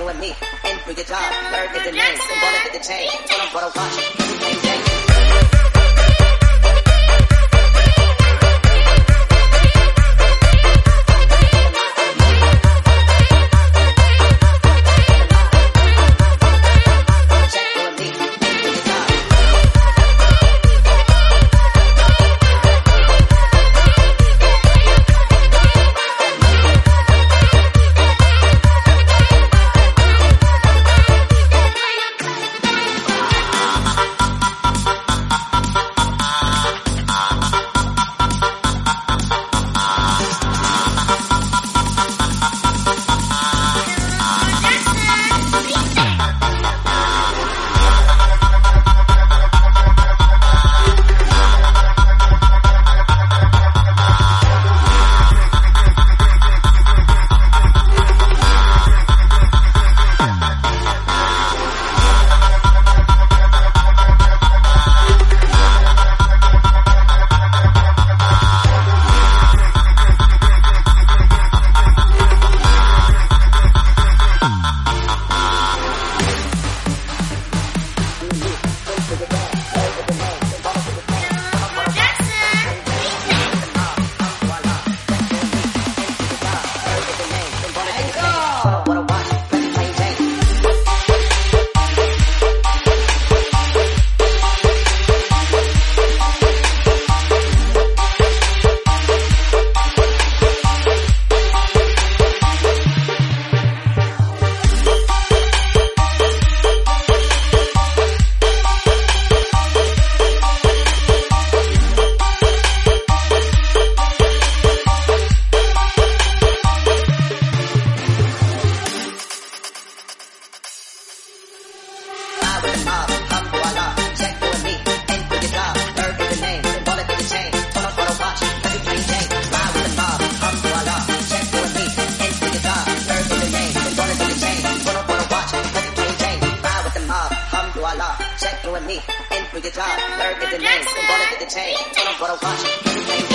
With me. And for your job, nerd is the name. Symbolic of the chain. Tell them what I watch. Check and with me, in for your job, is the name, turn up for the and and chain, for the watch,